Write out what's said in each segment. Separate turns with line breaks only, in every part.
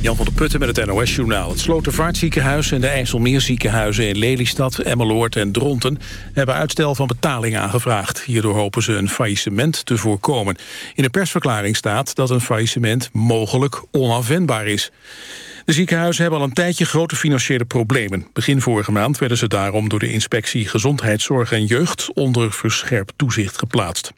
Jan van der Putten met het NOS-journaal. Het Slotervaartziekenhuis en de IJsselmeerziekenhuizen in Lelystad, Emmeloord en Dronten hebben uitstel van betaling aangevraagd. Hierdoor hopen ze een faillissement te voorkomen. In een persverklaring staat dat een faillissement mogelijk onafwendbaar is. De ziekenhuizen hebben al een tijdje grote financiële problemen. Begin vorige maand werden ze daarom door de inspectie Gezondheidszorg en Jeugd onder verscherpt toezicht geplaatst.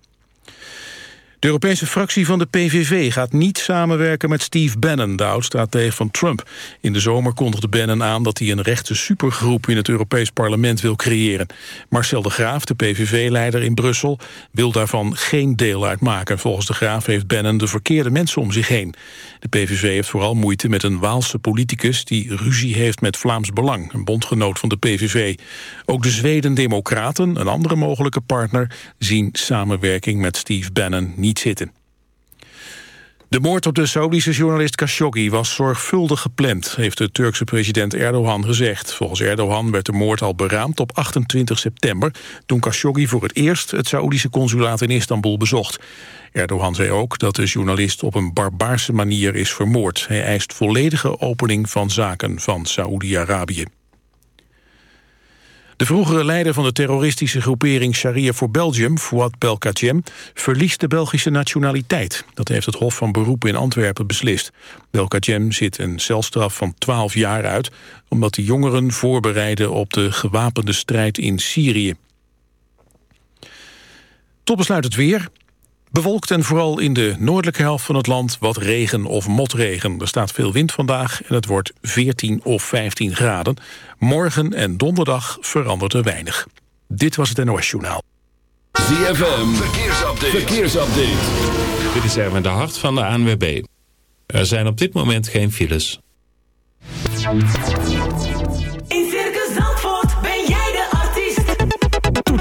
De Europese fractie van de PVV gaat niet samenwerken met Steve Bannon, de oud-stratege van Trump. In de zomer kondigde Bannon aan dat hij een rechtse supergroep in het Europees parlement wil creëren. Marcel de Graaf, de PVV-leider in Brussel, wil daarvan geen deel uitmaken. Volgens de Graaf heeft Bannon de verkeerde mensen om zich heen. De PVV heeft vooral moeite met een Waalse politicus die ruzie heeft met Vlaams Belang, een bondgenoot van de PVV. Ook de Zweden-Democraten, een andere mogelijke partner, zien samenwerking met Steve Bannon niet zitten. De moord op de Saoedische journalist Khashoggi was zorgvuldig gepland, heeft de Turkse president Erdogan gezegd. Volgens Erdogan werd de moord al beraamd op 28 september, toen Khashoggi voor het eerst het Saoedische consulaat in Istanbul bezocht. Erdogan zei ook dat de journalist op een barbaarse manier is vermoord. Hij eist volledige opening van zaken van Saoedi-Arabië. De vroegere leider van de terroristische groepering Sharia voor Belgium, Fouad Belkacem, verliest de Belgische nationaliteit. Dat heeft het Hof van Beroep in Antwerpen beslist. Belkacem zit een celstraf van 12 jaar uit, omdat de jongeren voorbereiden op de gewapende strijd in Syrië. Tot besluit het weer. Bewolkt en vooral in de noordelijke helft van het land wat regen of motregen. Er staat veel wind vandaag en het wordt 14 of 15 graden. Morgen en donderdag verandert er weinig. Dit was het NOS Journaal.
ZFM, verkeersupdate. verkeersupdate.
Dit is Erwin de Hart van de ANWB. Er zijn op dit moment geen files.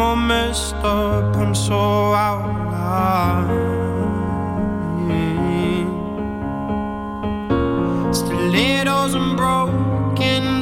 I'm all messed up, I'm so out of line. Yeah. Stilettos and broken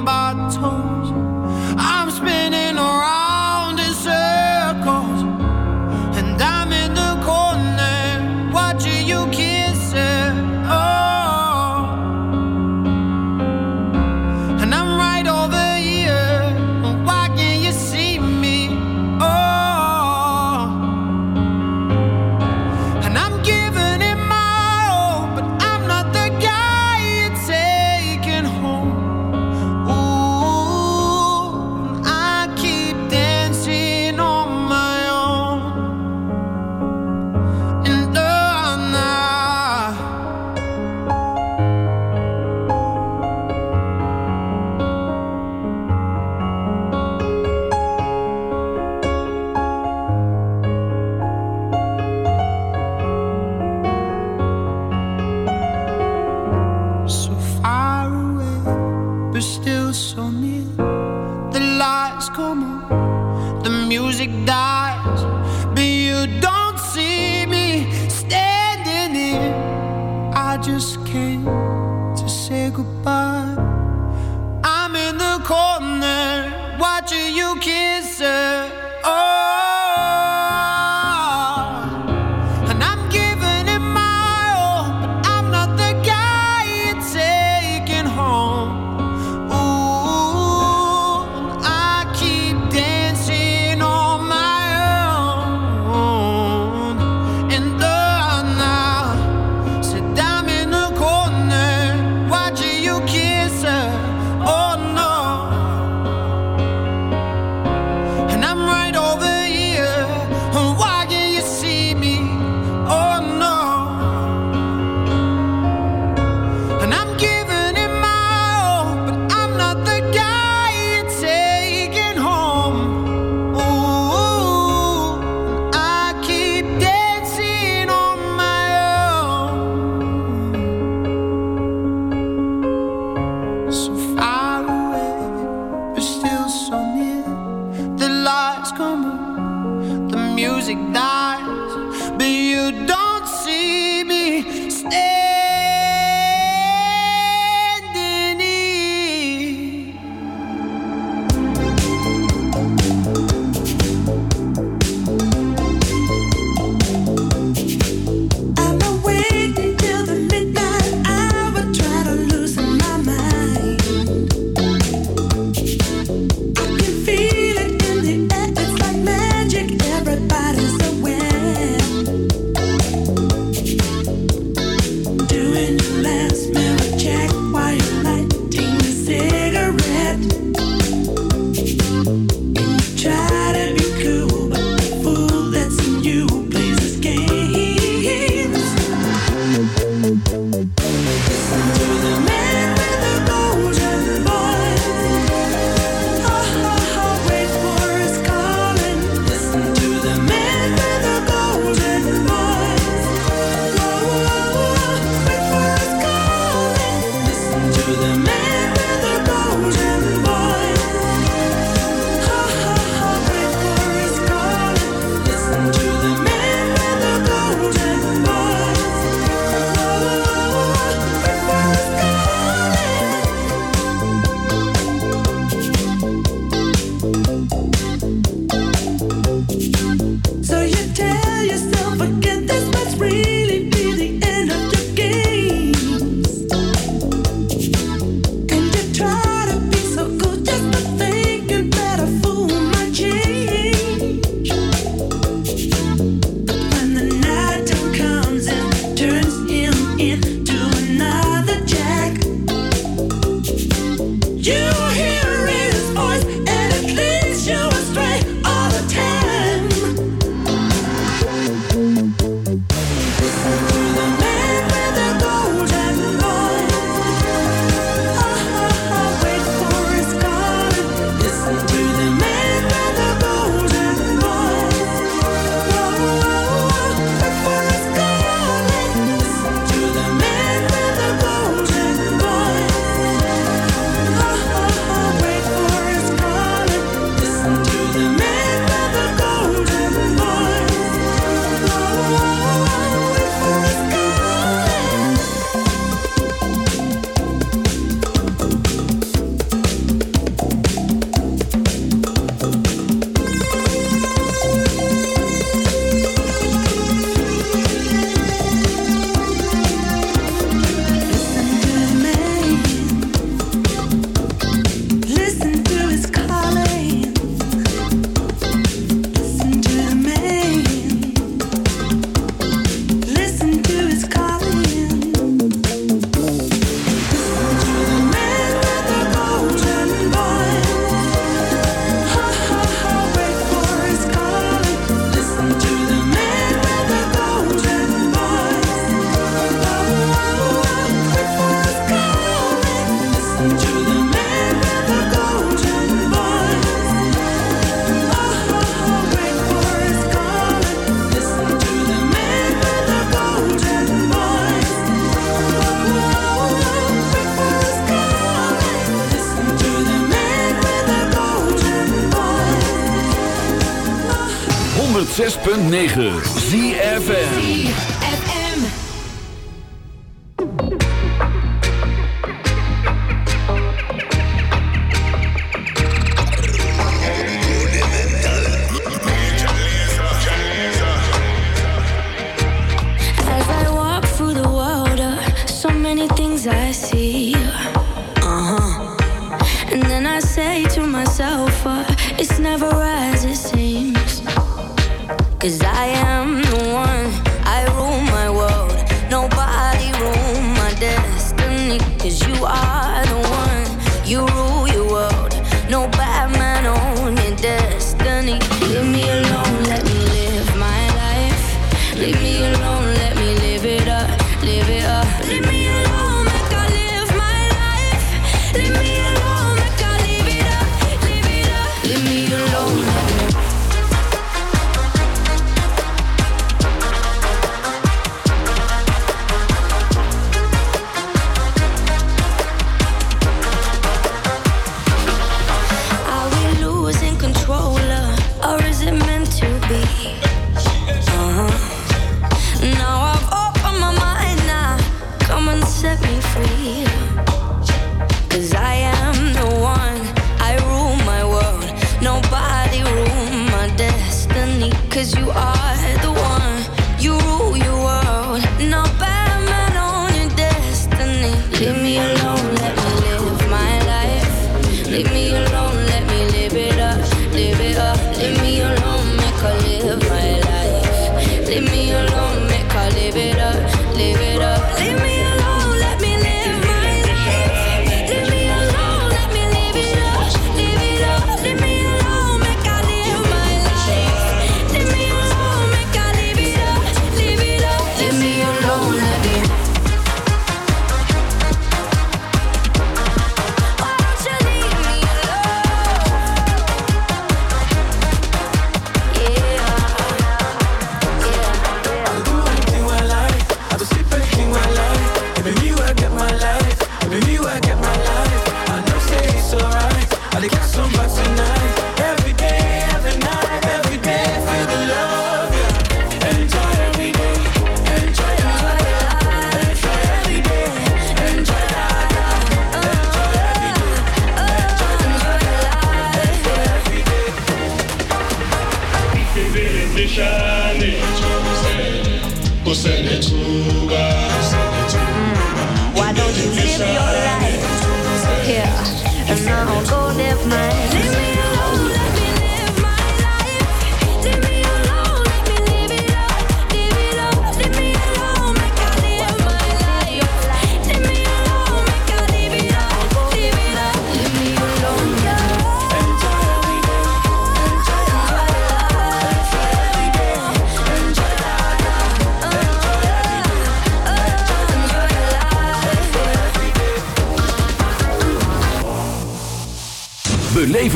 9.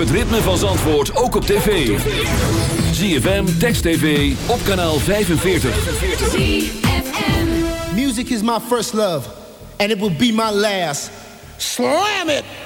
het ritme van Zandvoort ook op tv. ZFM, Text TV, op kanaal 45. ZFM.
Music is my first love, and it will be my last. Slam it!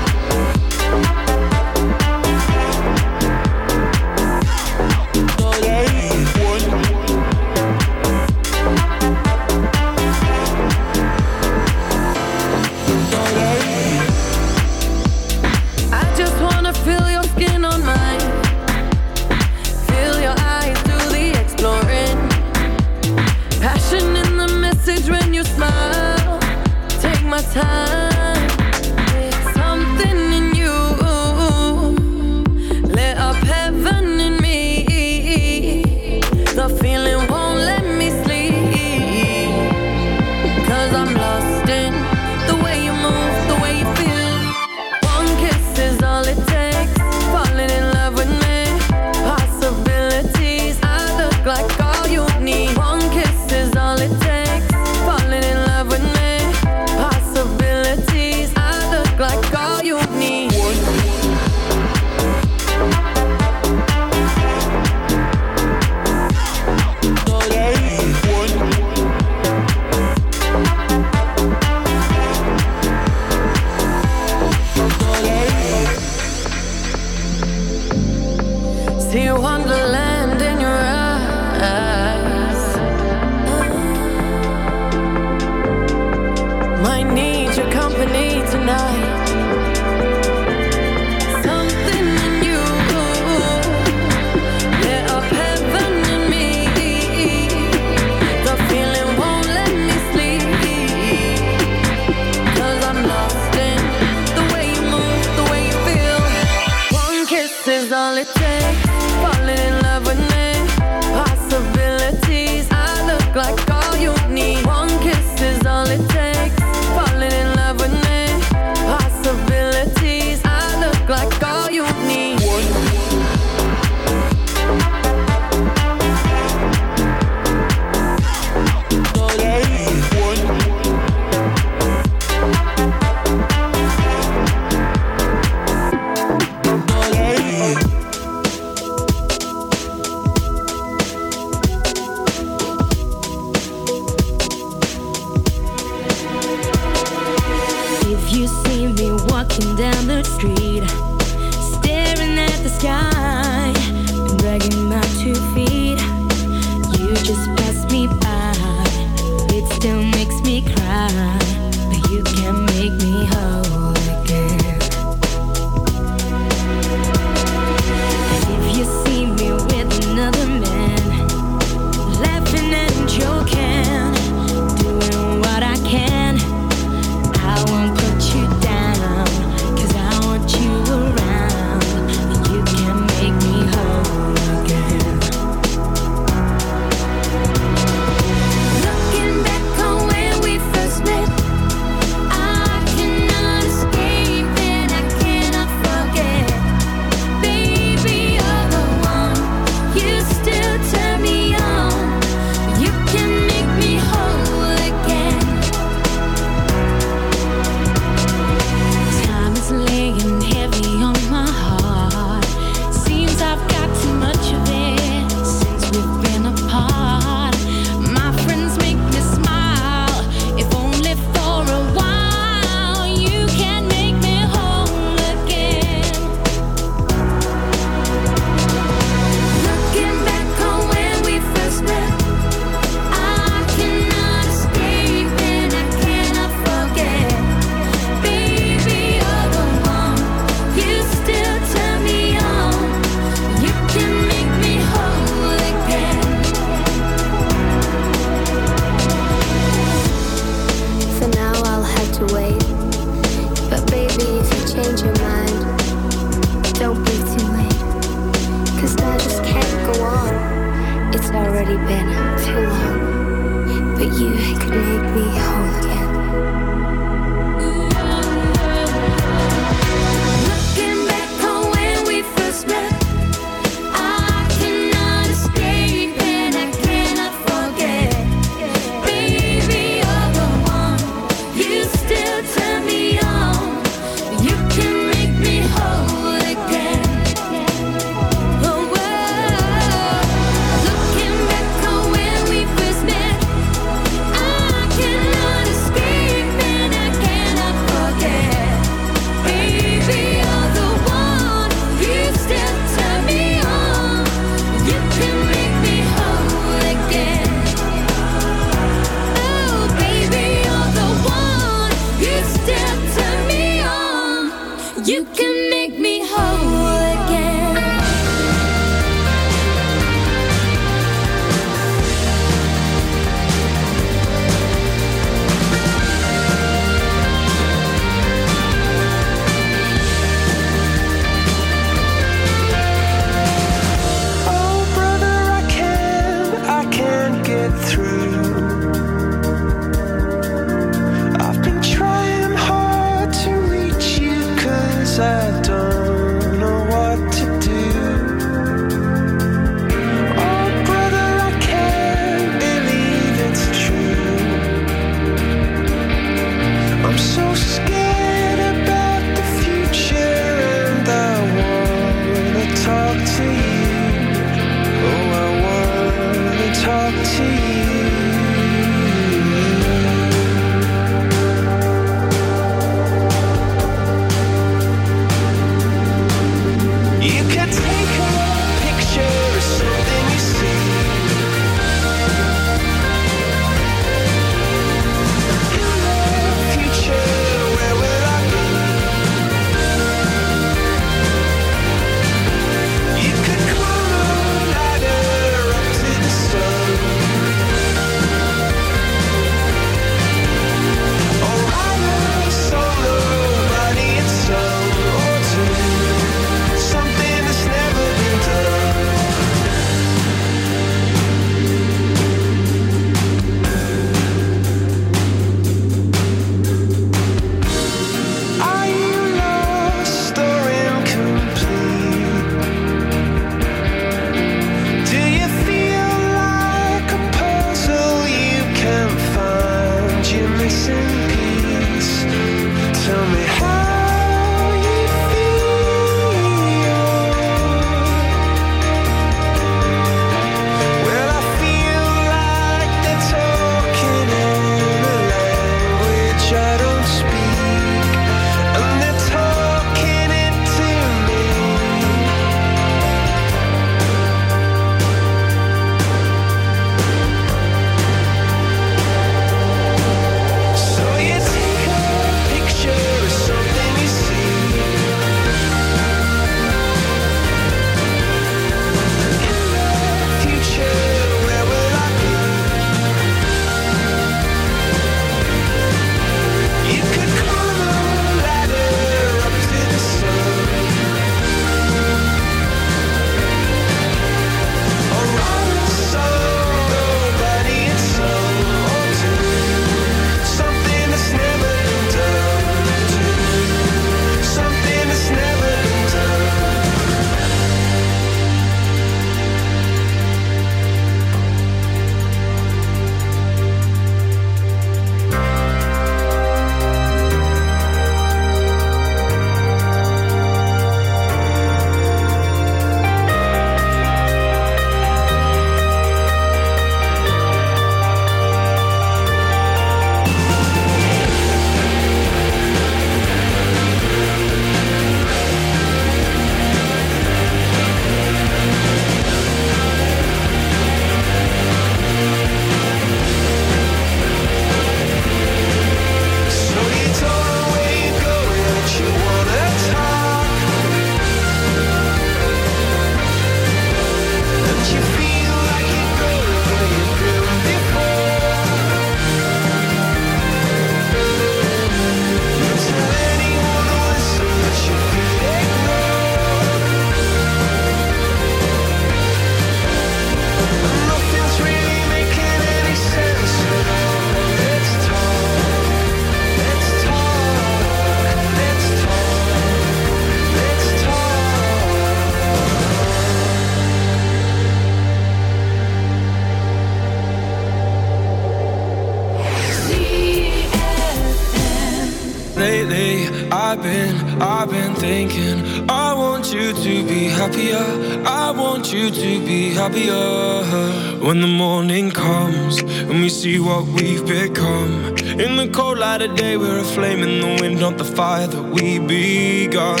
Happier. When the morning comes and we see what we've become. In the cold light of day, we're a flame in the wind, not the fire that we begun.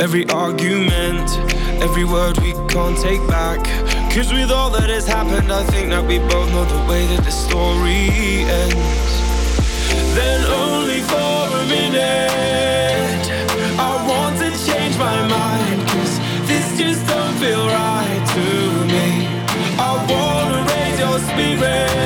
Every argument, every word we can't take back. Cause with all that has happened, I think that we both know the way that the story ends. Then only for a minute, I want to change my mind. Cause this just baby